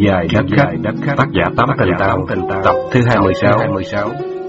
dài đất khách, tác giả Tám Tình Tao, tập thứ 26. 26. Như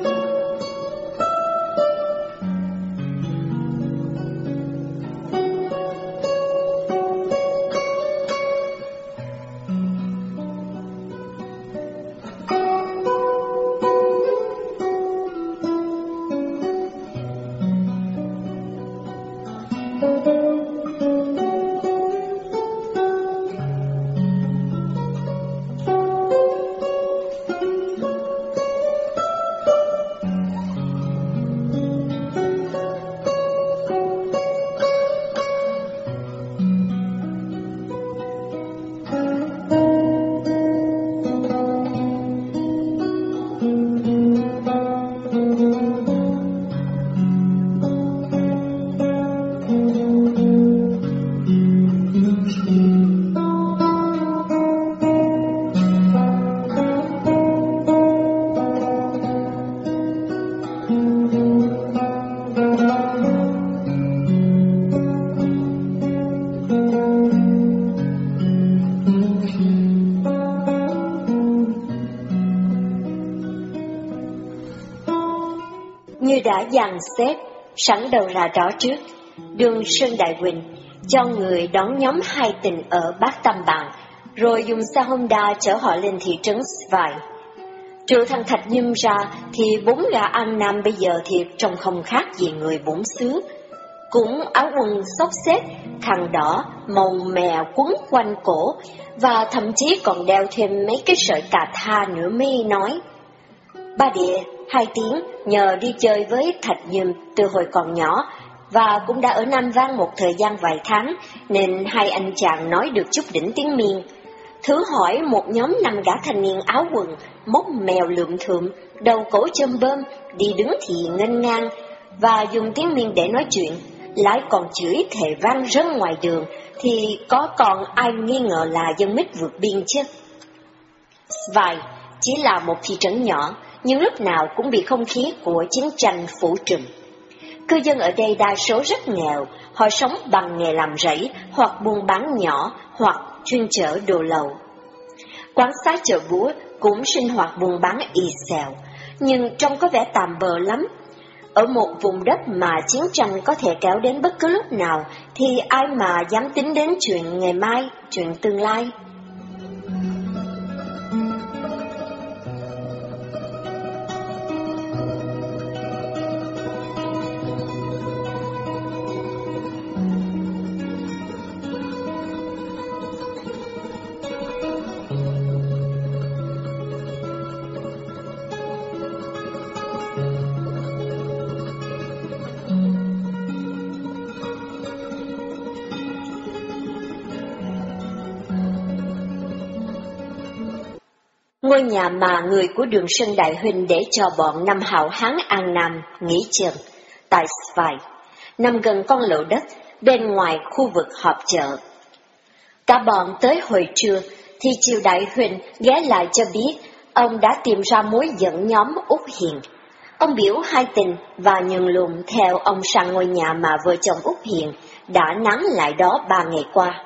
dàn xếp, sẵn đầu ra đó trước, đường Sơn Đại Quỳnh cho người đón nhóm hai tình ở Bát Tâm Bàng, rồi dùng xe Honda chở họ lên thị trấn Svai. Trừ thằng Thạch Nhâm ra, thì bốn gã An Nam bây giờ thiệt trông không khác gì người bốn xứ. Cũng áo quần xốc xếp, khăn đỏ, màu mè quấn quanh cổ, và thậm chí còn đeo thêm mấy cái sợi cà tha nữa mi nói. Ba địa, hai tiếng, nhờ đi chơi với Thạch Dùm từ hồi còn nhỏ, và cũng đã ở Nam Vang một thời gian vài tháng, nên hai anh chàng nói được chút đỉnh tiếng miên. Thử hỏi một nhóm năm gã thanh niên áo quần, móc mèo lượm thượm, đầu cổ châm bơm, đi đứng thì ngân ngang, và dùng tiếng miên để nói chuyện, lại còn chửi thề vang rân ngoài đường, thì có còn ai nghi ngờ là dân mít vượt biên chứ? Vài chỉ là một thị trấn nhỏ, nhưng lúc nào cũng bị không khí của chiến tranh phủ trùm. Cư dân ở đây đa số rất nghèo, họ sống bằng nghề làm rẫy hoặc buôn bán nhỏ hoặc chuyên chở đồ lậu. Quán xá chợ búa cũng sinh hoạt buôn bán y xèo, nhưng trông có vẻ tạm bờ lắm. Ở một vùng đất mà chiến tranh có thể kéo đến bất cứ lúc nào, thì ai mà dám tính đến chuyện ngày mai, chuyện tương lai? Ngôi nhà mà người của đường sân Đại Huynh để cho bọn năm hảo hán An Nam nghỉ chân, tại Svai, nằm gần con lộ đất bên ngoài khu vực họp chợ. Cả bọn tới hồi trưa thì Triều Đại Huynh ghé lại cho biết ông đã tìm ra mối dẫn nhóm Úc Hiền. Ông biểu hai tình và nhường lùm theo ông sang ngôi nhà mà vợ chồng Úc Hiền đã nắng lại đó ba ngày qua.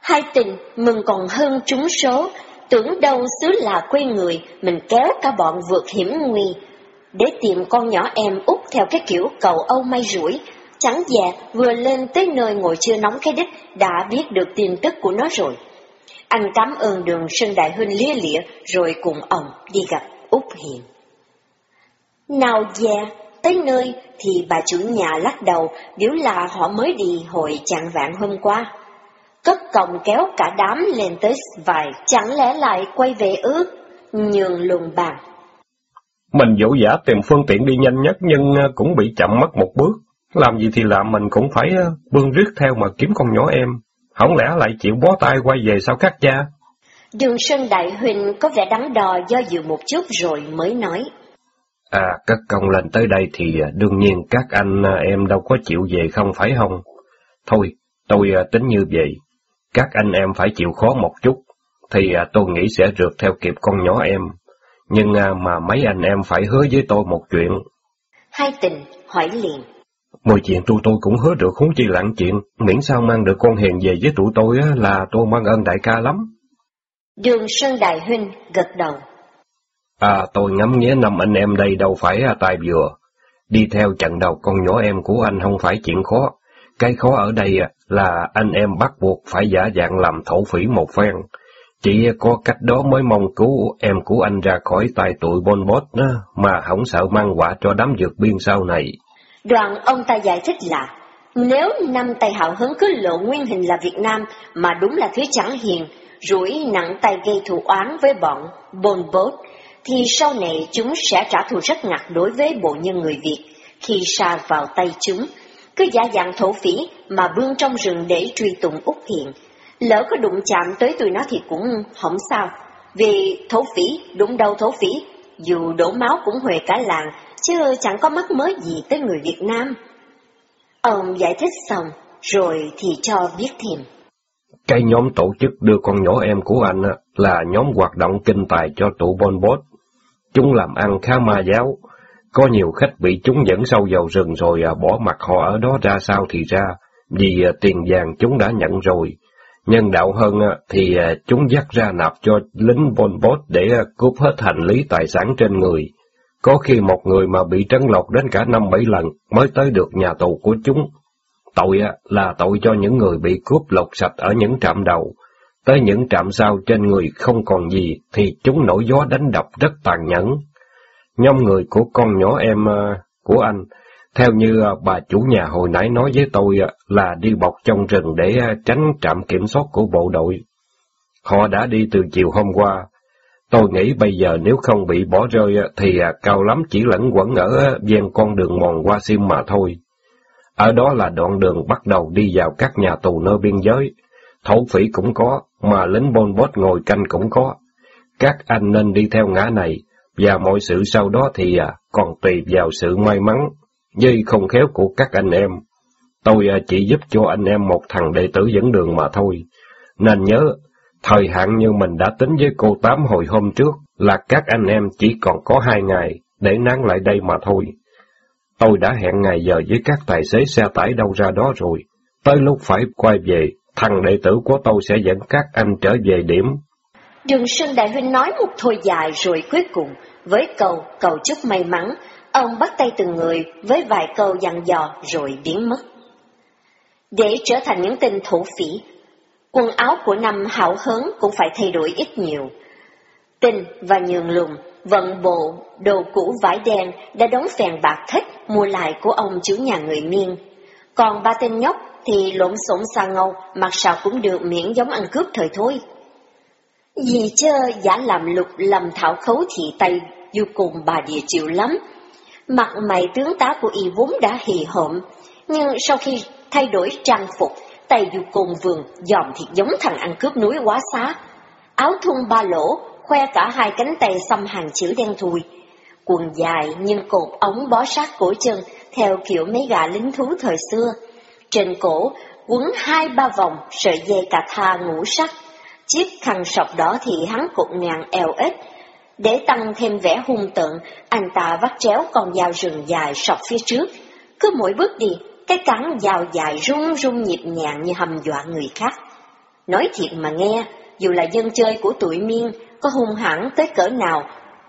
Hai tình mừng còn hơn trúng số tưởng đâu xứ là quê người, mình kéo cả bọn vượt hiểm nguy, để tìm con nhỏ em út theo cái kiểu cầu Âu may rủi, chẳng dè vừa lên tới nơi ngồi chưa nóng cái đích, đã biết được tin tức của nó rồi. Anh cảm ơn đường Sơn Đại Huynh lia lịa, rồi cùng ông đi gặp Úc Hiền. Nào dè, tới nơi thì bà chủ nhà lắc đầu, biểu là họ mới đi hồi chạng vạn hôm qua cất còng kéo cả đám lên tới vài, chẳng lẽ lại quay về ước, nhường lùng bàn. Mình dỗ dã tìm phương tiện đi nhanh nhất nhưng à, cũng bị chậm mất một bước. Làm gì thì làm mình cũng phải à, bươn riết theo mà kiếm con nhỏ em. Không lẽ lại chịu bó tay quay về sao các cha? Đường Sơn Đại Huynh có vẻ đắn đo do dự một chút rồi mới nói. À, cất công lên tới đây thì à, đương nhiên các anh em đâu có chịu về không phải không? Thôi, tôi tính như vậy, các anh em phải chịu khó một chút, thì à, tôi nghĩ sẽ rượt theo kịp con nhỏ em. Nhưng à, mà mấy anh em phải hứa với tôi một chuyện. Hai tình hỏi liền. Mười chuyện tụi tôi cũng hứa được huống chi lặng chuyện, miễn sao mang được con hiền về với tụi tôi là tôi mang ơn đại ca lắm. Đường Sơn Đại Huynh gật đầu. À, tôi ngắm nghĩa năm anh em đây đâu phải là tài vừa. Đi theo trận đầu con nhỏ em của anh không phải chuyện khó. Cái khó ở đây là anh em bắt buộc phải giả dạng làm thổ phỉ một phen. Chỉ có cách đó mới mong cứu em của anh ra khỏi tay tụi bon bốt mà không sợ mang quả cho đám dược biên sau này. Đoàn ông ta giải thích là, nếu năm tay hào hứng cứ lộ nguyên hình là Việt Nam mà đúng là thứ chẳng hiền, rủi nặng tay gây thù oán với bọn bon bốt, thì sau này chúng sẽ trả thù rất ngặt đối với bộ nhân người Việt khi xa vào tay chúng. Cứ giả dạng thổ phỉ mà bươn trong rừng để truy tụng Úc Hiền. Lỡ có đụng chạm tới tụi nó thì cũng không sao. Vì thổ phỉ, đụng đầu thổ phỉ, dù đổ máu cũng huề cả làng, chứ chẳng có mắc mới gì tới người Việt Nam. Ông giải thích xong, rồi thì cho biết thêm. Cái nhóm tổ chức đưa con nhỏ em của anh là nhóm hoạt động kinh tài cho tụ Bon Bốt. Chúng làm ăn khá ma giáo. Có nhiều khách bị chúng dẫn sâu vào rừng rồi à, bỏ mặt họ ở đó ra sao thì ra, vì à, tiền vàng chúng đã nhận rồi. Nhân đạo hơn à, thì à, chúng dắt ra nạp cho lính Bon Bốt để à, cướp hết hành lý tài sản trên người. Có khi một người mà bị trấn lột đến cả năm bảy lần mới tới được nhà tù của chúng. Tội à, là tội cho những người bị cướp lột sạch ở những trạm đầu. Tới những trạm sau trên người không còn gì thì chúng nổi gió đánh đập rất tàn nhẫn. Nhóm người của con nhỏ em ờ, của anh, theo như ờ, bà chủ nhà hồi nãy nói với tôi ờ, là đi bọc trong rừng để tránh trạm kiểm soát của bộ đội. Họ đã đi từ chiều hôm qua, Tôi nghĩ bây giờ nếu không bị bỏ rơi thì cao lắm chỉ lẫn quẩn ở ven con đường mòn qua sim mà thôi. Ở đó là đoạn đường bắt đầu đi vào các nhà tù nơi biên giới. Thổ phỉ cũng có, mà lính bôn bốt ngồi canh cũng có. Các anh nên đi theo ngã này, và mọi sự sau đó thì à, còn tùy vào sự may mắn, dây không khéo của các anh em. Tôi à, chỉ giúp cho anh em một thằng đệ tử dẫn đường mà thôi. Nên nhớ, Thời hạn như mình đã tính với cô Tám hồi hôm trước là các anh em chỉ còn có hai ngày để nán lại đây mà thôi. Tôi đã hẹn ngày giờ với các tài xế xe tải đâu ra đó rồi. Tới lúc phải quay về, thằng đệ tử của tôi sẽ dẫn các anh trở về điểm. Đường Sơn Đại Huynh nói một thôi dài rồi cuối cùng, với câu cầu chúc may mắn, ông bắt tay từng người với vài câu dặn dò rồi biến mất. Để trở thành những tên thủ phỉ, Quần áo của năm hảo hớn cũng phải thay đổi ít nhiều. Tinh và nhường lùng, vận bộ, đồ cũ vải đen đã đóng phèn bạc thích mua lại của ông chủ nhà người miên. Còn ba tên nhóc thì lộn xộn xa ngâu, mặt sao cũng được miễn giống ăn cướp thời thôi. Vì chơ giả làm lục lầm thảo khấu thị tay vô cùng bà địa chịu lắm. Mặt mày tướng tá của y vốn đã hì hợm, nhưng sau khi thay đổi trang phục tay dù cùng vườn, dòm thiệt giống thằng ăn cướp núi quá xá. Áo thun ba lỗ, khoe cả hai cánh tay xăm hàng chữ đen thui. Quần dài nhưng cột ống bó sát cổ chân, theo kiểu mấy gà lính thú thời xưa. Trên cổ, quấn hai ba vòng, sợi dây cà tha ngũ sắc. Chiếc khăn sọc đỏ thì hắn cụt ngàn eo ít. Để tăng thêm vẻ hung tợn, anh ta vắt chéo con dao rừng dài sọc phía trước. Cứ mỗi bước đi, cái cắn dao dài rung rung nhịp nhàng như hầm dọa người khác. Nói thiệt mà nghe, dù là dân chơi của tuổi miên, có hung hãn tới cỡ nào,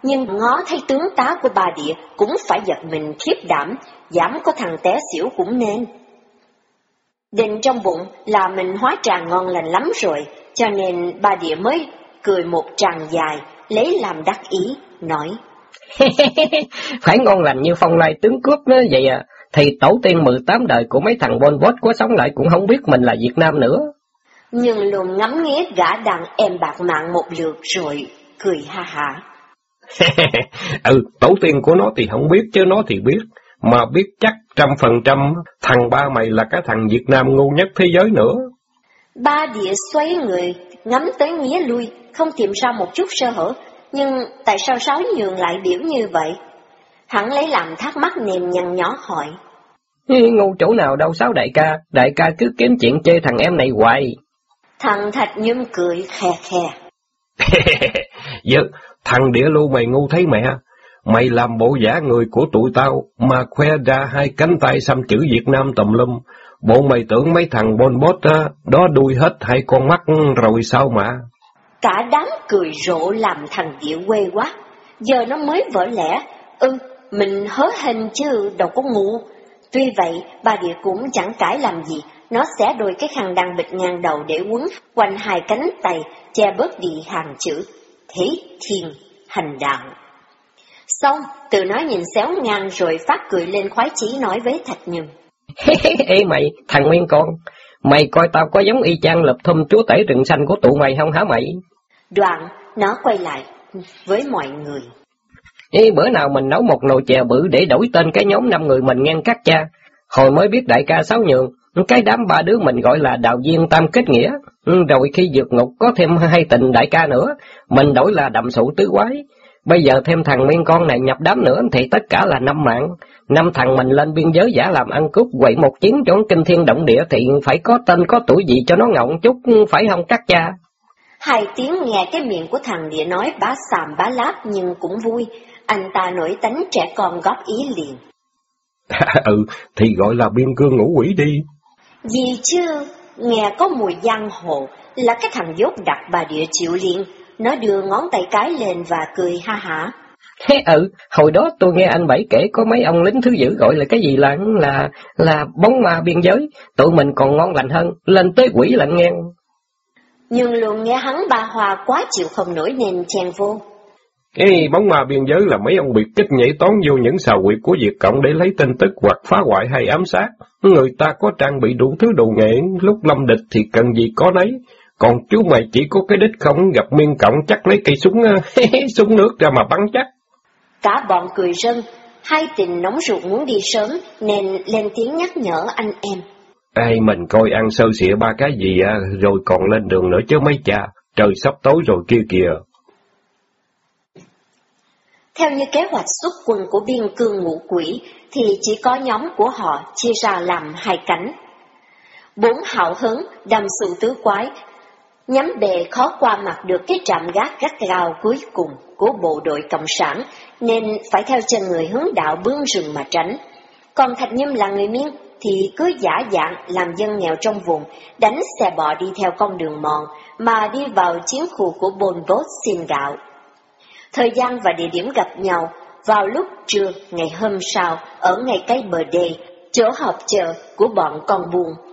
nhưng ngó thấy tướng tá của bà địa cũng phải giật mình khiếp đảm, dám có thằng té xỉu cũng nên. Định trong bụng là mình hóa tràng ngon lành lắm rồi, cho nên bà địa mới cười một tràng dài, lấy làm đắc ý, nói. phải ngon lành như phong lai tướng cướp nữa vậy à, thì tổ tiên 18 đời của mấy thằng Bon Vot có sống lại cũng không biết mình là Việt Nam nữa. Nhưng luôn ngắm nghía gã đàn em bạc mạng một lượt rồi, cười ha hả. ừ, tổ tiên của nó thì không biết chứ nó thì biết, mà biết chắc trăm phần trăm thằng ba mày là cái thằng Việt Nam ngu nhất thế giới nữa. Ba địa xoay người, ngắm tới nghĩa lui, không tìm ra một chút sơ hở, nhưng tại sao Sáu Nhường lại biểu như vậy? Hắn lấy làm thắc mắc niềm nhăn nhó hỏi. Ngu chỗ nào đâu sáu đại ca, đại ca cứ kiếm chuyện chê thằng em này hoài. Thằng Thạch nhum cười khe khe. Dạ, thằng đĩa lưu mày ngu thấy mẹ, mày làm bộ giả người của tụi tao mà khoe ra hai cánh tay xăm chữ Việt Nam tùm lum. Bộ mày tưởng mấy thằng bon bốt đó, đó đuôi hết hai con mắt rồi sao mà? Cả đám cười rộ làm thằng Diệu quê quá. Giờ nó mới vỡ lẽ. Ừ, mình hớ hình chứ đâu có ngu. Tuy vậy, bà địa cũng chẳng cãi làm gì. Nó xé đôi cái khăn đang bịt ngang đầu để quấn quanh hai cánh tay, che bớt đi hàng chữ. Thế thiên, hành đạo. Xong, từ nó nhìn xéo ngang rồi phát cười lên khoái chí nói với Thạch Nhung. Ê mày, thằng Nguyên con, mày coi tao có giống y chang lập thum chúa tể rừng xanh của tụi mày không hả mày? Đoạn, nó quay lại với mọi người. Ê, bữa nào mình nấu một nồi chè bự để đổi tên cái nhóm năm người mình ngang cắt cha. Hồi mới biết đại ca Sáu Nhường, cái đám ba đứa mình gọi là đạo viên tam kết nghĩa. Rồi khi vượt ngục có thêm hai tình đại ca nữa, mình đổi là đậm sụ tứ quái. Bây giờ thêm thằng Nguyên con này nhập đám nữa thì tất cả là năm mạng. Năm thằng mình lên biên giới giả làm ăn cướp quậy một chiến trốn kinh thiên động địa thì phải có tên có tuổi gì cho nó ngọng chút, phải không các cha? Hai tiếng nghe cái miệng của thằng địa nói bá xàm bá láp nhưng cũng vui. Anh ta nổi tánh trẻ con góp ý liền. ừ, thì gọi là biên cương ngũ quỷ đi. Gì chứ, nghe có mùi giang hồ, là cái thằng dốt đặt bà địa chịu liền. Nó đưa ngón tay cái lên và cười ha hả. Thế ừ, hồi đó tôi nghe anh Bảy kể có mấy ông lính thứ dữ gọi là cái gì là là là bóng ma biên giới, tụi mình còn ngon lành hơn, lên tới quỷ lạnh ngang. Nhưng luôn nghe hắn ba hòa quá chịu không nổi nên chen vô. Cái bóng ma biên giới là mấy ông biệt kích nhảy toán vô những xào quyệt của Việt Cộng để lấy tin tức hoặc phá hoại hay ám sát. Người ta có trang bị đủ thứ đồ nghệ, lúc lâm địch thì cần gì có nấy. Còn chú mày chỉ có cái đích không gặp miên cộng chắc lấy cây súng súng nước ra mà bắn chắc. Cả bọn cười rân, hai tình nóng ruột muốn đi sớm nên lên tiếng nhắc nhở anh em. Ê, mình coi ăn sơ xịa ba cái gì à, rồi còn lên đường nữa chứ mấy cha, trời sắp tối rồi kia kìa. Theo như kế hoạch xuất quân của biên cương ngũ quỷ, thì chỉ có nhóm của họ chia ra làm hai cánh. Bốn hạo hứng đâm sự tứ quái, nhắm bề khó qua mặt được cái trạm gác gắt gao cuối cùng của bộ đội Cộng sản, nên phải theo chân người hướng đạo bươn rừng mà tránh. Còn Thạch Nhâm là người miếng thì cứ giả dạng làm dân nghèo trong vùng, đánh xe bò đi theo con đường mòn, mà đi vào chiến khu của Bồn Bốt xin gạo. Thời gian và địa điểm gặp nhau vào lúc trưa ngày hôm sau ở ngay cái bờ đê, chỗ họp chợ của bọn con buồn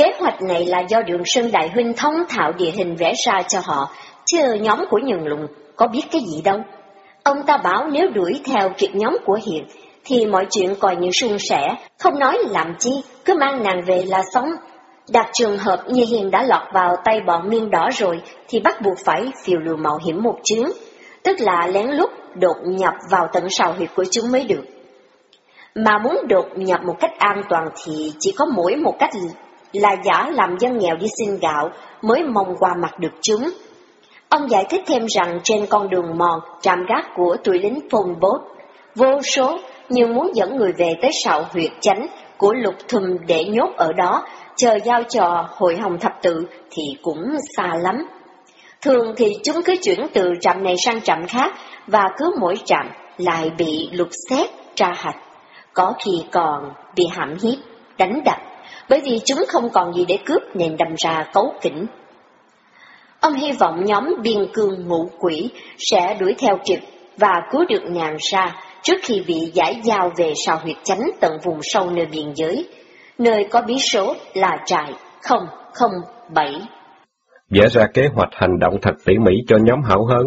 Kế hoạch này là do Đường Sơn Đại Huynh thông thạo địa hình vẽ ra cho họ, chứ nhóm của Nhường Lùng có biết cái gì đâu. Ông ta bảo nếu đuổi theo kịp nhóm của Hiền, thì mọi chuyện coi như suôn sẻ, không nói làm chi, cứ mang nàng về là sống. Đặt trường hợp như Hiền đã lọt vào tay bọn miên đỏ rồi, thì bắt buộc phải phiêu lưu mạo hiểm một chuyến, tức là lén lút đột nhập vào tận sào huyệt của chúng mới được. Mà muốn đột nhập một cách an toàn thì chỉ có mỗi một cách là giả làm dân nghèo đi xin gạo mới mong qua mặt được chúng. Ông giải thích thêm rằng trên con đường mòn, trạm gác của tụi lính Pol Pot, vô số nhưng muốn dẫn người về tới sạo huyệt chánh của lục thùm để nhốt ở đó, chờ giao trò hội hồng thập tự thì cũng xa lắm. Thường thì chúng cứ chuyển từ trạm này sang trạm khác, và cứ mỗi trạm lại bị lục xét, tra hạch. Có khi còn bị hãm hiếp, đánh đập, bởi vì chúng không còn gì để cướp nên đâm ra cấu kỉnh. Ông hy vọng nhóm biên cương ngũ quỷ sẽ đuổi theo kịp và cứu được nàng ra trước khi bị giải giao về sao huyệt chánh tận vùng sâu nơi biên giới, nơi có bí số là trại 007. Vẽ ra kế hoạch hành động thật tỉ mỉ cho nhóm hảo hớn,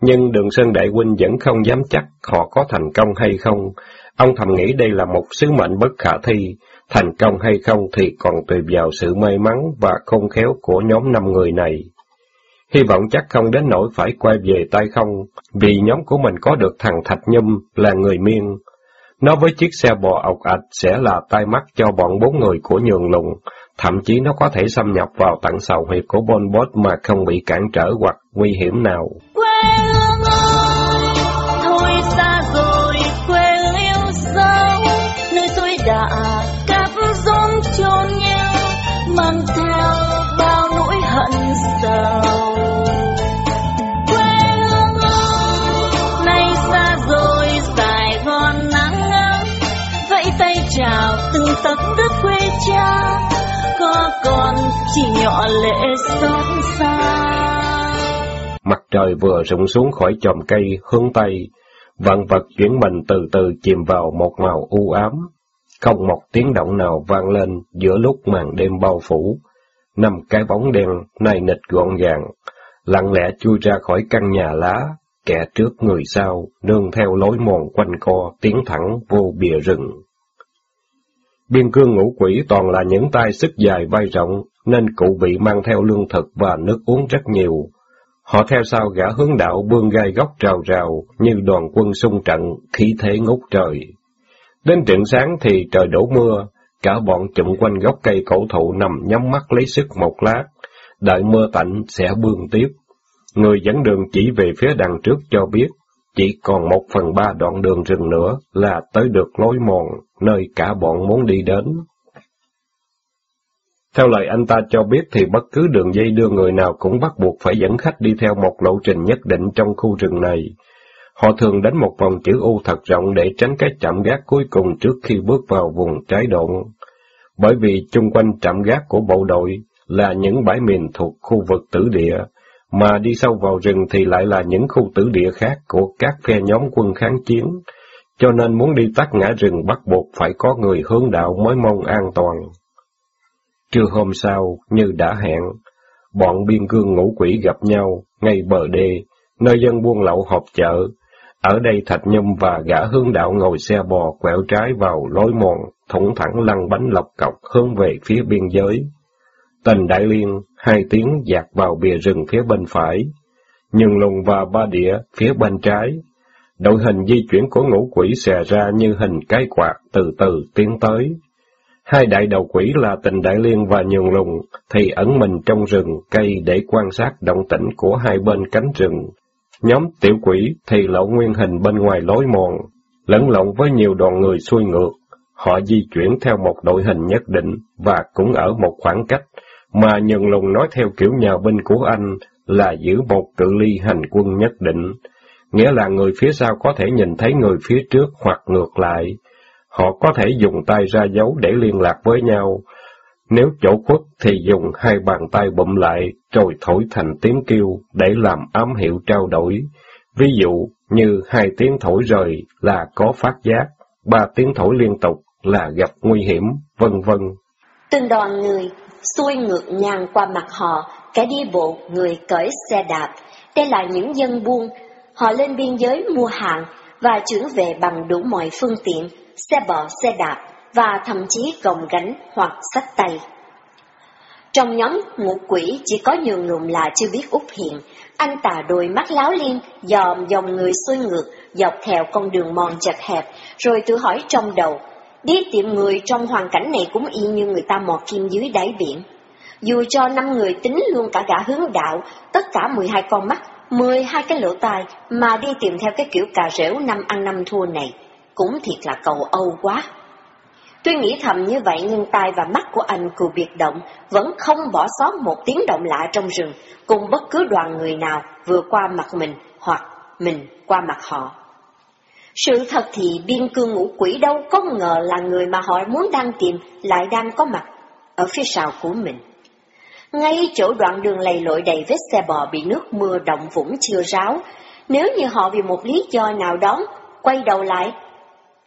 nhưng Đường Sơn Đại Huynh vẫn không dám chắc họ có thành công hay không. Ông thầm nghĩ đây là một sứ mệnh bất khả thi, thành công hay không thì còn tùy vào sự may mắn và khôn khéo của nhóm năm người này. Hy vọng chắc không đến nỗi phải quay về tay không, vì nhóm của mình có được thằng Thạch Nhâm là người miên. Nó với chiếc xe bò ọc ạch sẽ là tai mắt cho bọn bốn người của nhường lùng, thậm chí nó có thể xâm nhập vào tận sầu huyệt của Bon Bot mà không bị cản trở hoặc nguy hiểm nào. Quê hương ơi, Quê hương nay xa rồi Sài Gòn nắng ấm, vẫy tay chào từng tấc đất quê cha, có còn chỉ nhỏ lệ xót xa. Mặt trời vừa rụng xuống khỏi chòm cây hướng Tây, vạn vật chuyển mình từ từ chìm vào một màu u ám. Không một tiếng động nào vang lên giữa lúc màn đêm bao phủ. Năm cái bóng đen, nay nịch gọn gàng, lặng lẽ chui ra khỏi căn nhà lá, kẻ trước người sau, nương theo lối mòn quanh co, tiến thẳng vô bìa rừng. Biên cương ngũ quỷ toàn là những tay sức dài vai rộng, nên cụ bị mang theo lương thực và nước uống rất nhiều. Họ theo sau gã hướng đạo bươn gai góc rào rào, như đoàn quân xung trận, khí thế ngút trời. Đến trận sáng thì trời đổ mưa, cả bọn chụm quanh gốc cây cổ thụ nằm nhắm mắt lấy sức một lát, đợi mưa tạnh sẽ bươn tiếp. Người dẫn đường chỉ về phía đằng trước cho biết, chỉ còn một phần ba đoạn đường rừng nữa là tới được lối mòn, nơi cả bọn muốn đi đến. Theo lời anh ta cho biết thì bất cứ đường dây đưa người nào cũng bắt buộc phải dẫn khách đi theo một lộ trình nhất định trong khu rừng này. Họ thường đánh một vòng chữ U thật rộng để tránh cái chạm gác cuối cùng trước khi bước vào vùng trái độn. Bởi vì chung quanh trạm gác của bộ đội là những bãi miền thuộc khu vực tử địa, mà đi sâu vào rừng thì lại là những khu tử địa khác của các phe nhóm quân kháng chiến, cho nên muốn đi tắt ngã rừng bắt buộc phải có người hướng đạo mới mong an toàn. Trưa hôm sau, như đã hẹn, bọn biên cương ngũ quỷ gặp nhau ngay bờ đê, nơi dân buôn lậu họp chợ. Ở đây Thạch Nhâm và gã hướng đạo ngồi xe bò quẹo trái vào lối mòn, thủng thẳng lăn bánh lọc cọc hướng về phía biên giới. Tần Đại Liên, hai tiếng dạt vào bìa rừng phía bên phải, nhường lùng và ba địa phía bên trái. Đội hình di chuyển của ngũ quỷ xè ra như hình cái quạt từ từ tiến tới. Hai đại đầu quỷ là tình đại liên và nhường lùng thì ẩn mình trong rừng cây để quan sát động tĩnh của hai bên cánh rừng. Nhóm tiểu quỷ thì lộ nguyên hình bên ngoài lối mòn, lẫn lộn với nhiều đoàn người xuôi ngược. Họ di chuyển theo một đội hình nhất định và cũng ở một khoảng cách, mà nhân lùng nói theo kiểu nhà binh của anh là giữ một cự ly hành quân nhất định, nghĩa là người phía sau có thể nhìn thấy người phía trước hoặc ngược lại. Họ có thể dùng tay ra dấu để liên lạc với nhau. Nếu chỗ khuất thì dùng hai bàn tay bụm lại rồi thổi thành tiếng kêu để làm ám hiệu trao đổi. Ví dụ như hai tiếng thổi rời là có phát giác, ba tiếng thổi liên tục là gặp nguy hiểm, vân vân. Từng đoàn người xuôi ngược ngang qua mặt họ, kẻ đi bộ, người cởi xe đạp. Đây là những dân buôn, họ lên biên giới mua hàng và chuyển về bằng đủ mọi phương tiện, xe bò, xe đạp và thậm chí gồng gánh hoặc sách tay. Trong nhóm ngũ quỷ chỉ có nhường lùm là chưa biết út Hiện, anh tà đôi mắt láo liên, dòm dòng người xuôi ngược, dọc theo con đường mòn chật hẹp, rồi tự hỏi trong đầu, đi tìm người trong hoàn cảnh này cũng y như người ta mò kim dưới đáy biển. Dù cho năm người tính luôn cả gã hướng đạo, tất cả 12 con mắt, 12 cái lỗ tai, mà đi tìm theo cái kiểu cà rễu năm ăn năm thua này, cũng thiệt là cầu âu quá. Tuy nghĩ thầm như vậy nhưng tai và mắt của anh cù biệt động, vẫn không bỏ sót một tiếng động lạ trong rừng, cùng bất cứ đoàn người nào vừa qua mặt mình hoặc mình qua mặt họ. Sự thật thì biên cương ngũ quỷ đâu có ngờ là người mà họ muốn đang tìm lại đang có mặt ở phía sau của mình. Ngay chỗ đoạn đường lầy lội đầy vết xe bò bị nước mưa động vũng chưa ráo, nếu như họ vì một lý do nào đó quay đầu lại,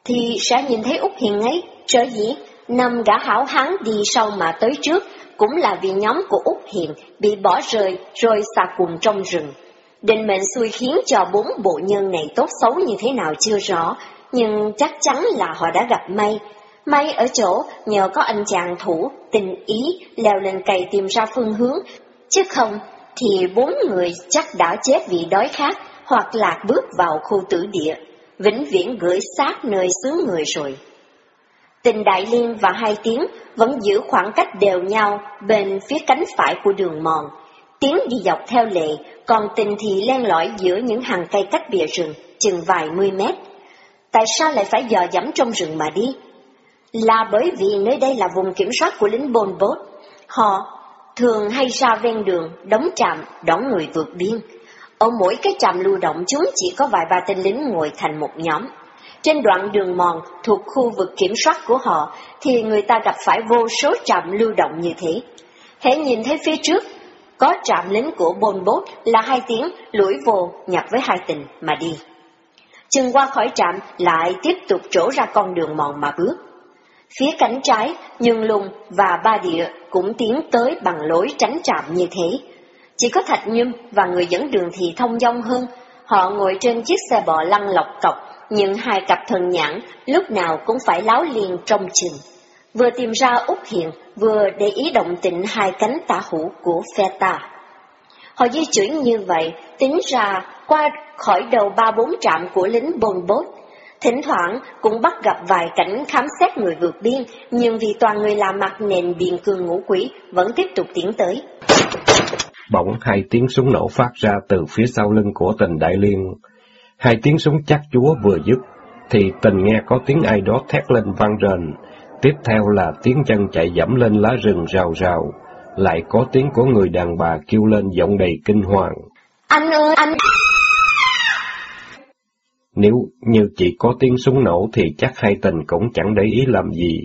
thì sẽ nhìn thấy Úc Hiền ấy, trở dĩ, năm gã hảo hán đi sau mà tới trước, cũng là vì nhóm của Úc Hiền bị bỏ rơi rồi xà quần trong rừng. Định mệnh xui khiến cho bốn bộ nhân này tốt xấu như thế nào chưa rõ, nhưng chắc chắn là họ đã gặp may. May ở chỗ nhờ có anh chàng thủ, tình ý, leo lên cây tìm ra phương hướng, chứ không thì bốn người chắc đã chết vì đói khát hoặc lạc bước vào khu tử địa, vĩnh viễn gửi xác nơi xứ người rồi. Tình Đại Liên và Hai Tiếng vẫn giữ khoảng cách đều nhau bên phía cánh phải của đường mòn. Tiếng đi dọc theo lệ, còn tình thì len lỏi giữa những hàng cây cách bìa rừng, chừng vài mươi mét. Tại sao lại phải dò dẫm trong rừng mà đi? Là bởi vì nơi đây là vùng kiểm soát của lính Bôn Bốt. Họ thường hay ra ven đường, đóng trạm, đón người vượt biên. Ở mỗi cái trạm lưu động chúng chỉ có vài ba tên lính ngồi thành một nhóm. Trên đoạn đường mòn thuộc khu vực kiểm soát của họ thì người ta gặp phải vô số trạm lưu động như thế. Hãy nhìn thấy phía trước có trạm lính của bồn bốt là hai tiếng lũi vô nhập với hai tình mà đi. Chừng qua khỏi trạm lại tiếp tục trổ ra con đường mòn mà bước. Phía cánh trái, Nhân Lùng và Ba Địa cũng tiến tới bằng lối tránh trạm như thế. Chỉ có Thạch Nhâm và người dẫn đường thì thông dong hơn, họ ngồi trên chiếc xe bò lăn lọc cọc, nhưng hai cặp thần nhãn lúc nào cũng phải láo liền trong chừng. Vừa tìm ra Úc Hiền, vừa để ý động tĩnh hai cánh tả hữu của phe ta. Họ di chuyển như vậy, tính ra qua khỏi đầu ba bốn trạm của lính bồn bốt, thỉnh thoảng cũng bắt gặp vài cảnh khám xét người vượt biên, nhưng vì toàn người là mặt nền biên cương ngũ quỷ vẫn tiếp tục tiến tới. Bỗng hai tiếng súng nổ phát ra từ phía sau lưng của tình đại liên. Hai tiếng súng chắc chúa vừa dứt, thì tình nghe có tiếng ai đó thét lên vang rền. Tiếp theo là tiếng chân chạy dẫm lên lá rừng rào rào, lại có tiếng của người đàn bà kêu lên giọng đầy kinh hoàng. Anh ơi, anh... Nếu như chỉ có tiếng súng nổ thì chắc hai tình cũng chẳng để ý làm gì,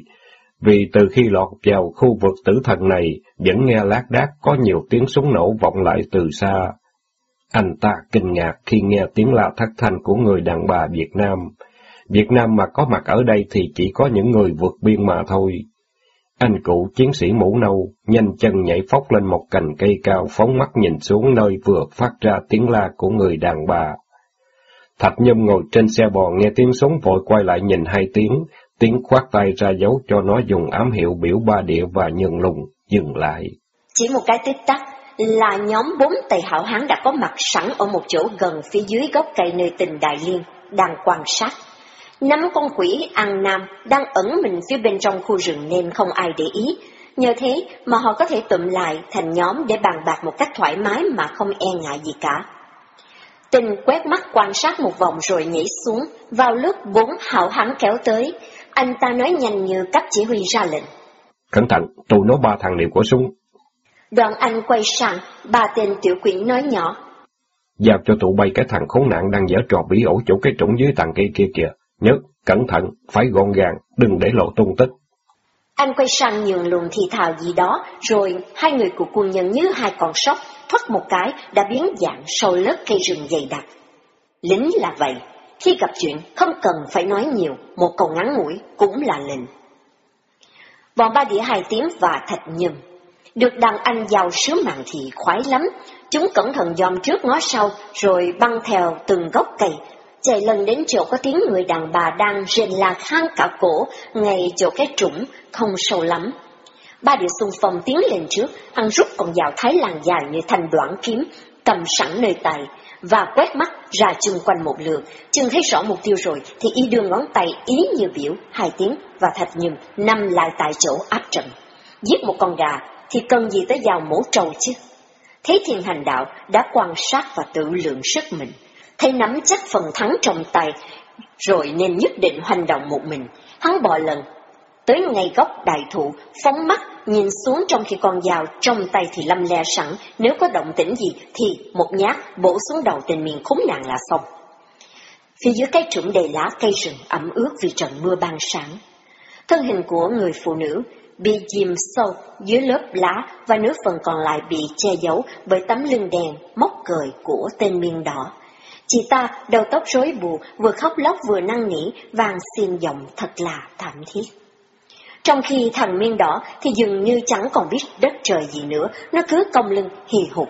vì từ khi lọt vào khu vực tử thần này, vẫn nghe lác đác có nhiều tiếng súng nổ vọng lại từ xa. Anh ta kinh ngạc khi nghe tiếng la thất thanh của người đàn bà Việt Nam. Việt Nam mà có mặt ở đây thì chỉ có những người vượt biên mà thôi. Anh cụ chiến sĩ mũ nâu, nhanh chân nhảy phóc lên một cành cây cao phóng mắt nhìn xuống nơi vừa phát ra tiếng la của người đàn bà. Thạch Nhâm ngồi trên xe bò nghe tiếng súng vội quay lại nhìn hai tiếng, tiếng khoát tay ra dấu cho nó dùng ám hiệu biểu ba địa và nhường lùng, dừng lại. Chỉ một cái tích tắc là nhóm bốn tây hảo hán đã có mặt sẵn ở một chỗ gần phía dưới gốc cây nơi tình Đại Liên, đang quan sát. Năm con quỷ ăn nam đang ẩn mình phía bên trong khu rừng nên không ai để ý. Nhờ thế mà họ có thể tụm lại thành nhóm để bàn bạc một cách thoải mái mà không e ngại gì cả. Tình quét mắt quan sát một vòng rồi nhảy xuống, vào lúc bốn hảo hán kéo tới, anh ta nói nhanh như cấp chỉ huy ra lệnh. Cẩn thận, tôi nói ba thằng đều có súng. Đoàn anh quay sang, ba tên tiểu quỷ nói nhỏ. Giao cho tụi bay cái thằng khốn nạn đang dở trò bí ổ chỗ cái trũng dưới tầng cây kia kìa. Nhớ, cẩn thận, phải gọn gàng, đừng để lộ tung tích. Anh quay sang nhường luồng thì thào gì đó, rồi hai người của quân nhân như hai con sóc, thoát một cái đã biến dạng sau lớp cây rừng dày đặc. Lính là vậy, khi gặp chuyện không cần phải nói nhiều, một câu ngắn ngủi cũng là lệnh. Bọn ba đĩa hai tím và thạch nhầm. Được đàn anh giàu sứ mạng thì khoái lắm. Chúng cẩn thận dòm trước ngó sau, rồi băng theo từng gốc cây, chạy lần đến chỗ có tiếng người đàn bà đang rên la khang cả cổ, ngay chỗ cái trũng, không sâu lắm. Ba địa xung phong tiến lên trước, ăn rút con dao thái làng dài như thành đoạn kiếm, cầm sẵn nơi tay, và quét mắt ra chung quanh một lượt, chừng thấy rõ mục tiêu rồi thì y đưa ngón tay ý như biểu hai tiếng và thạch nhùm nằm lại tại chỗ áp trận. Giết một con gà thì cần gì tới dao mổ trâu chứ? Thế thiên hành đạo đã quan sát và tự lượng sức mình, thấy nắm chắc phần thắng trong tay, rồi nên nhất định hành động một mình. Hắn bò lần, tới ngay góc đại thụ, phóng mắt nhìn xuống trong khi con dao trong tay thì lâm le sẵn, nếu có động tĩnh gì thì một nhát bổ xuống đầu tên miền khốn nạn là xong. Phía dưới cái trũng đầy lá cây rừng ẩm ướt vì trận mưa ban sáng. Thân hình của người phụ nữ bị chìm sâu dưới lớp lá và nửa phần còn lại bị che giấu bởi tấm lưng đèn móc cười của tên miên đỏ. Chị ta đầu tóc rối bù, vừa khóc lóc vừa năn nỉ, vàng xin giọng thật là thảm thiết. Trong khi thằng miên đỏ thì dường như chẳng còn biết đất trời gì nữa, nó cứ cong lưng hì hục,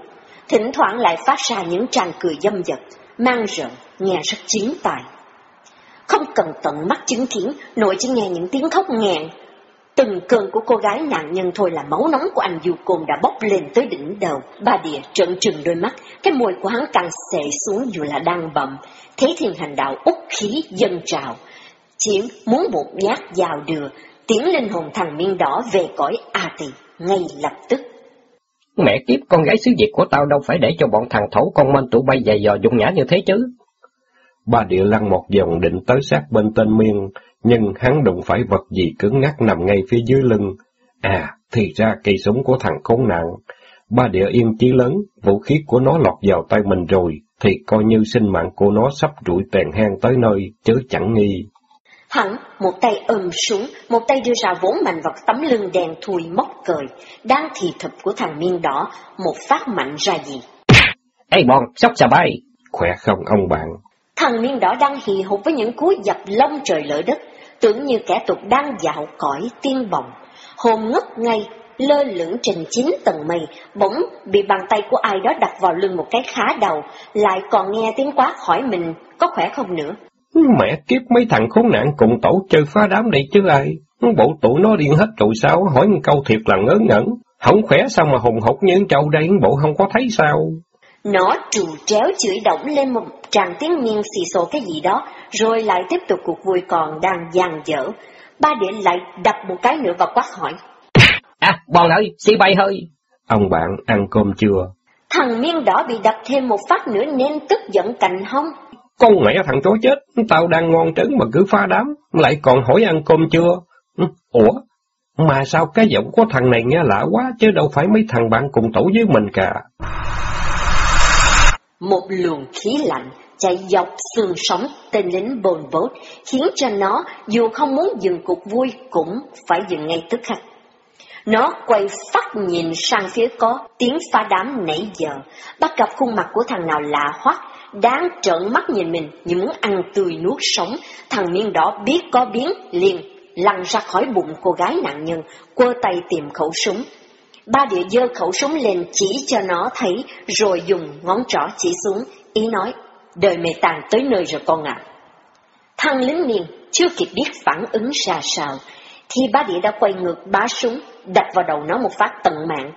thỉnh thoảng lại phát ra những tràng cười dâm dật, mang rợn, nghe rất chiến tài. Không cần tận mắt chứng kiến, nội chỉ nghe những tiếng khóc nghẹn. Từng cơn của cô gái nạn nhân thôi là máu nóng của anh Du Côn đã bốc lên tới đỉnh đầu. Ba địa trợn trừng đôi mắt, cái môi của hắn càng xệ xuống dù là đang bầm. Thế thiên hành đạo út khí dân trào. Chiến muốn một nhát vào đưa, tiến linh hồn thằng miên đỏ về cõi A Tỳ ngay lập tức. Mẹ kiếp con gái xứ Việt của tao đâu phải để cho bọn thằng thổ con mênh tụi bay dày dò dùng nhã như thế chứ. Ba địa lăn một vòng định tới sát bên tên miên, nhưng hắn đụng phải vật gì cứng ngắc nằm ngay phía dưới lưng. À, thì ra cây súng của thằng khốn nạn. Ba địa yên chí lớn, vũ khí của nó lọt vào tay mình rồi, thì coi như sinh mạng của nó sắp rủi tàn hang tới nơi, chớ chẳng nghi. Hắn một tay ôm súng, một tay đưa ra vốn mạnh vào tấm lưng đen thui móc cười, đang thì thập của thằng miên đỏ, một phát mạnh ra gì. Ê bọn, sóc xà bay! Khỏe không ông bạn? Thằng miên đỏ đang hì hục với những cú dập lông trời lỡ đất, tưởng như kẻ tục đang dạo cõi tiên vọng. Hồn ngất ngay, lơ lửng trên chín tầng mây, bỗng bị bàn tay của ai đó đặt vào lưng một cái khá đầu, lại còn nghe tiếng quát hỏi mình có khỏe không nữa. Mẹ kiếp mấy thằng khốn nạn cùng tổ chơi phá đám đây chứ ai. Bộ tụi nó điên hết rồi sao, hỏi một câu thiệt là ngớ ngẩn. Không khỏe sao mà hùng hục như trâu đây, bộ không có thấy sao. Nó trù tréo chửi động lên một tràng tiếng miên xì xồ cái gì đó, rồi lại tiếp tục cuộc vui còn đang dàn dở. Ba điện lại đập một cái nữa và quát hỏi. À, bọn ơi, xì bay hơi. Ông bạn ăn cơm chưa? Thằng miên đỏ bị đập thêm một phát nữa nên tức giận cạnh hông. Con mẹ thằng chó chết, tao đang ngon trứng mà cứ phá đám, lại còn hỏi ăn cơm chưa? Ừ, ủa, mà sao cái giọng của thằng này nghe lạ quá, chứ đâu phải mấy thằng bạn cùng tổ với mình cả. Một luồng khí lạnh chạy dọc xương sống tên lính bồn vốt, khiến cho nó dù không muốn dừng cuộc vui cũng phải dừng ngay tức khắc. Nó quay phát nhìn sang phía có tiếng phá đám nãy giờ, bắt gặp khuôn mặt của thằng nào lạ hoắc, đáng trợn mắt nhìn mình như muốn ăn tươi nuốt sống. Thằng miên đỏ biết có biến, liền lăn ra khỏi bụng cô gái nạn nhân, quơ tay tìm khẩu súng. Ba địa dơ khẩu súng lên chỉ cho nó thấy, rồi dùng ngón trỏ chỉ xuống, ý nói, đời mày tàn tới nơi rồi con ạ. Thằng lính miên chưa kịp biết phản ứng ra sao, thì ba địa đã quay ngược bá súng, đập vào đầu nó một phát tận mạng.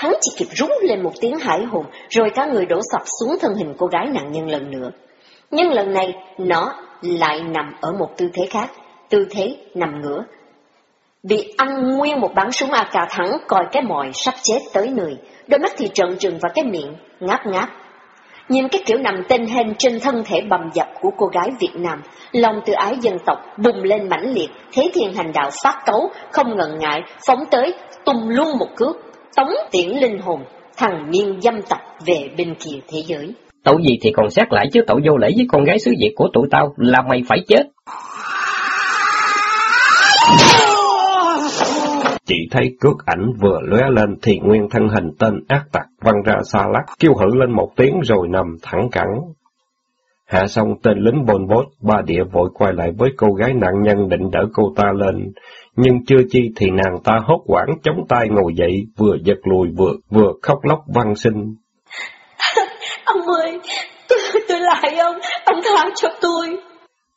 Hắn chỉ kịp rú lên một tiếng hải hùng, rồi cả người đổ sập xuống thân hình cô gái nạn nhân lần nữa. Nhưng lần này, nó lại nằm ở một tư thế khác, tư thế nằm ngửa. Bị ăn nguyên một bắn súng AK thắng coi cái mồi sắp chết tới người đôi mắt thì trợn trừng và cái miệng ngáp ngáp. Nhìn cái kiểu nằm tên hên trên thân thể bầm dập của cô gái Việt Nam, lòng tự ái dân tộc bùng lên mãnh liệt, thế thiên hành đạo phát cấu, không ngần ngại, phóng tới, tung luôn một cước, tống tiễn linh hồn, thằng miên dâm tập về bên kia thế giới. Tội gì thì còn xét lại chứ tội vô lễ với con gái xứ Việt của tụi tao là mày phải chết. Chỉ thấy cước ảnh vừa lóe lên thì nguyên thân hình tên ác tặc văng ra xa lắc, kêu hử lên một tiếng rồi nằm thẳng cẳng. Hạ xong tên lính bồn bốt, ba địa vội quay lại với cô gái nạn nhân định đỡ cô ta lên, nhưng chưa chi thì nàng ta hốt quảng chống tay ngồi dậy, vừa giật lùi vừa vừa khóc lóc văn sinh. ông ơi, tôi, tôi lại ông, ông tha cho tôi.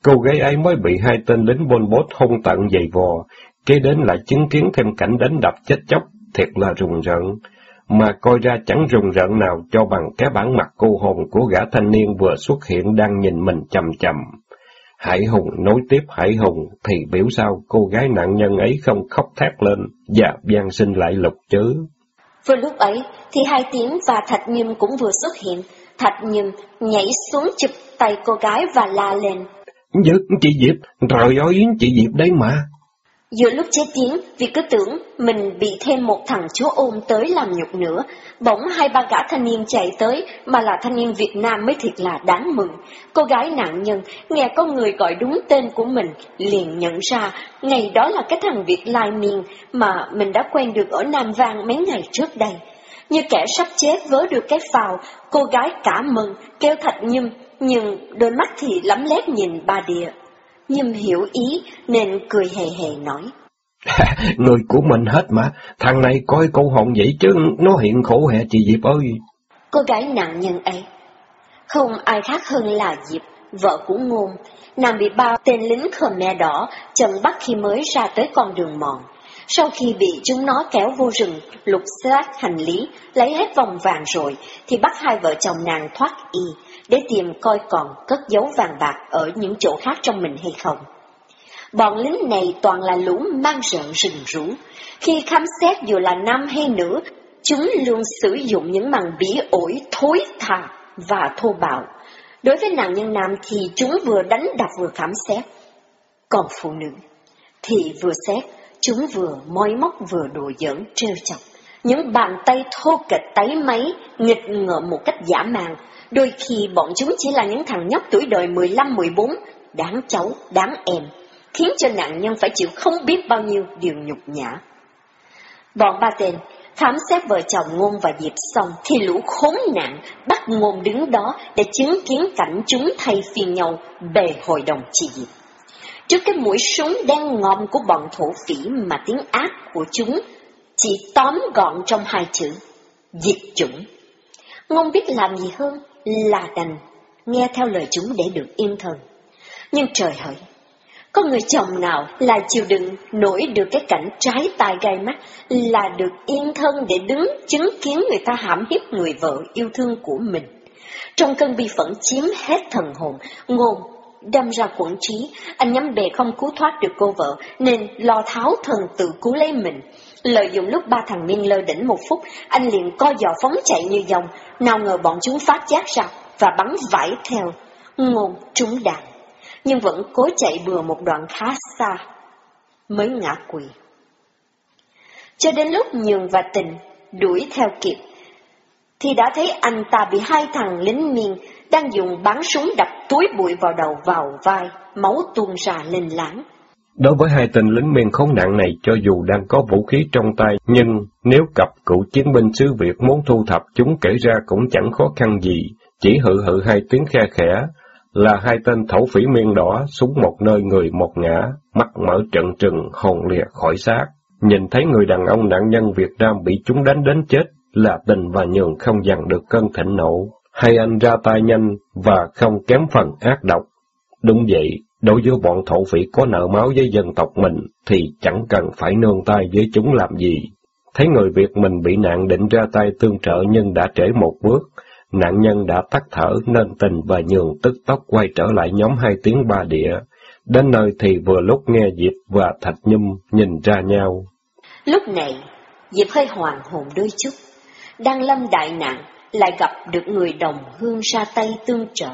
Cô gái ấy mới bị hai tên lính bôn bốt hung tận dày vò, kế đến lại chứng kiến thêm cảnh đánh đập chết chóc, thiệt là rùng rợn. Mà coi ra chẳng rùng rợn nào cho bằng cái bản mặt cô hồn của gã thanh niên vừa xuất hiện đang nhìn mình chầm chầm. Hải Hùng nối tiếp Hải Hùng thì biểu sao cô gái nạn nhân ấy không khóc thét lên và gian sinh lại lục chứ. Vừa lúc ấy thì hai tiếng và Thạch Nhâm cũng vừa xuất hiện. Thạch Nhâm nhảy xuống chụp tay cô gái và la lên. Dứt chị Diệp, trời ơi chị Diệp đấy mà. Giữa lúc chết tiếng, vì cứ tưởng mình bị thêm một thằng chúa ôm tới làm nhục nữa, bỗng hai ba gã thanh niên chạy tới, mà là thanh niên Việt Nam mới thiệt là đáng mừng. Cô gái nạn nhân, nghe có người gọi đúng tên của mình, liền nhận ra, ngày đó là cái thằng Việt Lai Miên mà mình đã quen được ở Nam Vang mấy ngày trước đây. Như kẻ sắp chết vớ được cái phào, cô gái cả mừng, kêu thạch nhâm, nhưng đôi mắt thì lắm lét nhìn ba địa. Nhâm hiểu ý nên cười hề hề nói. Người của mình hết mà, thằng này coi câu hồn vậy chứ nó hiện khổ hẹ chị Diệp ơi. Cô gái nạn nhân ấy, không ai khác hơn là Diệp, vợ của Ngôn. Nàng bị bao tên lính Khmer đỏ chặn bắt khi mới ra tới con đường mòn. Sau khi bị chúng nó kéo vô rừng, lục soát hành lý, lấy hết vòng vàng rồi, thì bắt hai vợ chồng nàng thoát y, để tìm coi còn cất giấu vàng bạc ở những chỗ khác trong mình hay không. Bọn lính này toàn là lũ mang rợn rừng rú. Khi khám xét dù là nam hay nữ, chúng luôn sử dụng những màn bỉ ổi thối thà và thô bạo. Đối với nạn nhân nam thì chúng vừa đánh đập vừa khám xét. Còn phụ nữ thì vừa xét, chúng vừa moi móc vừa đùa giỡn trêu chọc. Những bàn tay thô kệch tấy máy, nghịch ngợm một cách giả màng. Đôi khi bọn chúng chỉ là những thằng nhóc tuổi đời 15-14, đáng cháu, đáng em, khiến cho nạn nhân phải chịu không biết bao nhiêu điều nhục nhã. Bọn ba tên khám xét vợ chồng Ngôn và Diệp xong thì lũ khốn nạn bắt Ngôn đứng đó để chứng kiến cảnh chúng thay phiên nhau bề hội đồng chị Diệp. Trước cái mũi súng đen ngòm của bọn thổ phỉ mà tiếng ác của chúng chỉ tóm gọn trong hai chữ, diệt chủng. Ngôn biết làm gì hơn là đành nghe theo lời chúng để được yên thần. Nhưng trời hỡi, có người chồng nào là chịu đựng nổi được cái cảnh trái tai gai mắt, là được yên thân để đứng chứng kiến người ta hãm hiếp người vợ yêu thương của mình. Trong cơn bi phẫn chiếm hết thần hồn, ngôn đâm ra quẩn trí, anh nhắm bề không cứu thoát được cô vợ, nên lo tháo thần tự cứu lấy mình. Lợi dụng lúc ba thằng Miên lơ đỉnh một phút, anh liền co giò phóng chạy như dòng, nào ngờ bọn chúng phát giác ra và bắn vải theo. Ngôn trúng đạn nhưng vẫn cố chạy bừa một đoạn khá xa, mới ngã quỵ. Cho đến lúc Nhường và Tình đuổi theo kịp, thì đã thấy anh ta bị hai thằng lính miên đang dùng bắn súng đập túi bụi vào đầu vào vai, máu tuôn ra lên láng. Đối với hai tên lính miên khốn nạn này, cho dù đang có vũ khí trong tay, nhưng nếu cặp cựu chiến binh xứ Việt muốn thu thập chúng kể ra cũng chẳng khó khăn gì, chỉ hự hự hai tiếng khe khẽ, là hai tên thổ phỉ miên đỏ, súng một nơi người một ngã, mắt mở trận trừng, hồn lìa khỏi xác. Nhìn thấy người đàn ông nạn nhân Việt Nam bị chúng đánh đến chết, là tình và nhường không dằn được cơn thịnh nộ. Hai anh ra tay nhanh và không kém phần ác độc. Đúng vậy, đối với bọn thổ phỉ có nợ máu với dân tộc mình, thì chẳng cần phải nương tay với chúng làm gì. Thấy người Việt mình bị nạn định ra tay tương trợ nhưng đã trễ một bước, Nạn nhân đã tắt thở nên tình và nhường tức tốc quay trở lại nhóm hai tiếng ba địa. Đến nơi thì vừa lúc nghe Diệp và Thạch Nhâm nhìn ra nhau. Lúc này, Diệp hơi hoàng hồn đôi chút. Đang lâm đại nạn, lại gặp được người đồng hương ra tay tương trợ.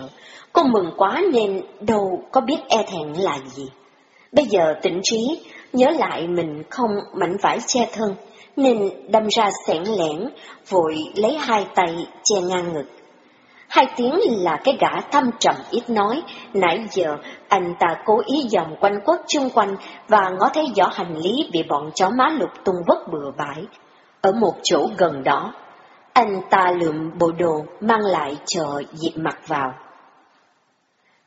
Cô mừng quá nên đâu có biết e thẹn là gì. Bây giờ tỉnh trí, nhớ lại mình không mảnh vải che thân, nên đâm ra sẻn lẻn, vội lấy hai tay che ngang ngực. Hai tiếng là cái gã thâm trầm ít nói, nãy giờ anh ta cố ý dòng quanh quất chung quanh và ngó thấy giỏ hành lý bị bọn chó má lục tung vất bừa bãi. Ở một chỗ gần đó, anh ta lượm bộ đồ mang lại chờ dịp mặt vào.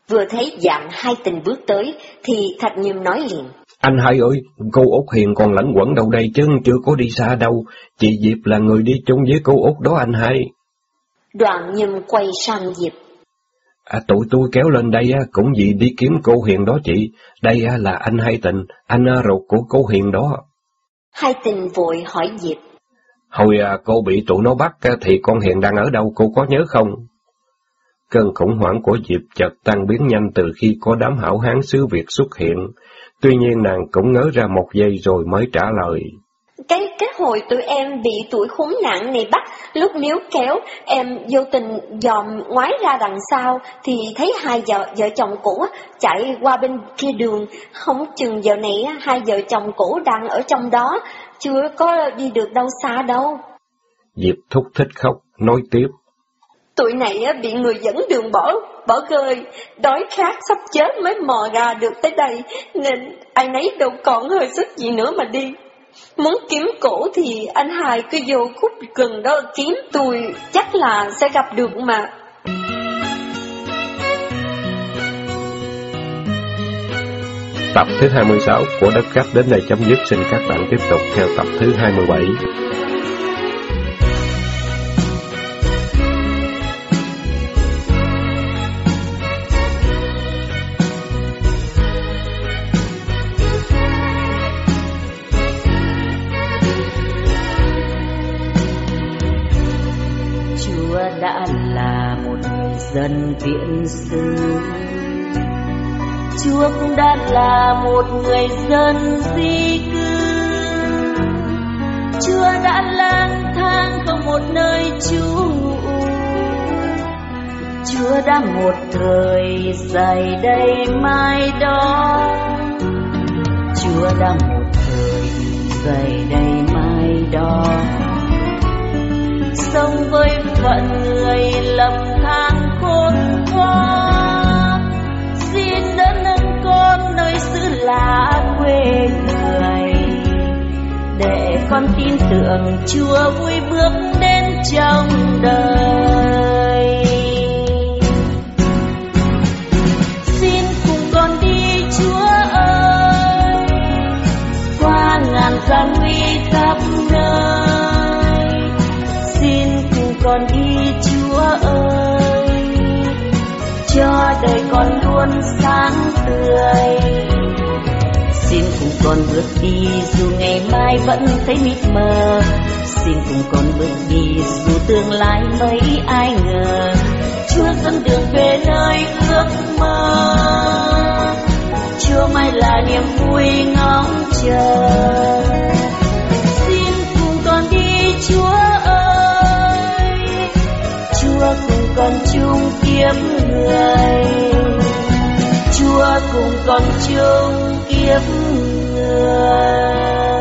Vừa thấy dạng hai tình bước tới, thì Thạch Nhâm nói liền. Anh hai ơi, cô Út Hiền còn lãnh quẩn đâu đây chứ chưa có đi xa đâu. Chị Diệp là người đi chung với cô Út đó anh hai. Đoạn Nhâm quay sang Diệp. À, tụi tôi kéo lên đây cũng vì đi kiếm cô Hiền đó chị. Đây là anh hai tình, anh ruột của cô Hiền đó. Hai tình vội hỏi Diệp. Hồi à, cô bị tụi nó bắt thì con Hiền đang ở đâu cô có nhớ không? Cơn khủng hoảng của Diệp chợt tăng biến nhanh từ khi có đám hảo hán xứ Việt xuất hiện. Tuy nhiên nàng cũng ngớ ra một giây rồi mới trả lời. Cái cái hồi tụi em bị tuổi khốn nạn này bắt, lúc níu kéo, em vô tình dòm ngoái ra đằng sau, thì thấy hai vợ, vợ chồng cũ chạy qua bên kia đường, không chừng giờ này hai vợ chồng cũ đang ở trong đó, chưa có đi được đâu xa đâu. Diệp thúc thích khóc, nói tiếp. Tụi này bị người dẫn đường bỏ, bỏ rơi, đói khát sắp chết mới mò ra được tới đây, nên ai nấy đâu còn hơi sức gì nữa mà đi. Muốn kiếm cổ thì anh hai cứ vô khúc gần đó kiếm tôi, chắc là sẽ gặp được mà. Tập thứ 26 của Đất Khách đến đây chấm dứt. Xin các bạn tiếp tục theo tập thứ 27. Dân sư. Trước Chúa cũng đã là một người dân di cư. Chúa đã lang thang không một nơi trú. Chúa đã một thời dài đây mai đó Chúa đã một thời dài đây mai đó sống với phận người lầm con tin tưởng Chúa vui bước đến trong đời. Xin cùng con đi, Chúa ơi, qua ngàn gian nguy khắp nơi. Xin cùng con đi, Chúa ơi, cho đời con luôn sáng tươi. Xin cùng con bước đi, dù ngày mai vẫn thấy mịt mờ. Xin cùng con bước đi, dù tương lai mấy ai ngờ. Chúa dẫn đường về nơi ước mơ. Chưa mai là niềm vui ngóng chờ. Xin cùng con đi, chúa ơi. Chúa cùng con chung kiếp người. Chúa cùng con chung kiếp người love.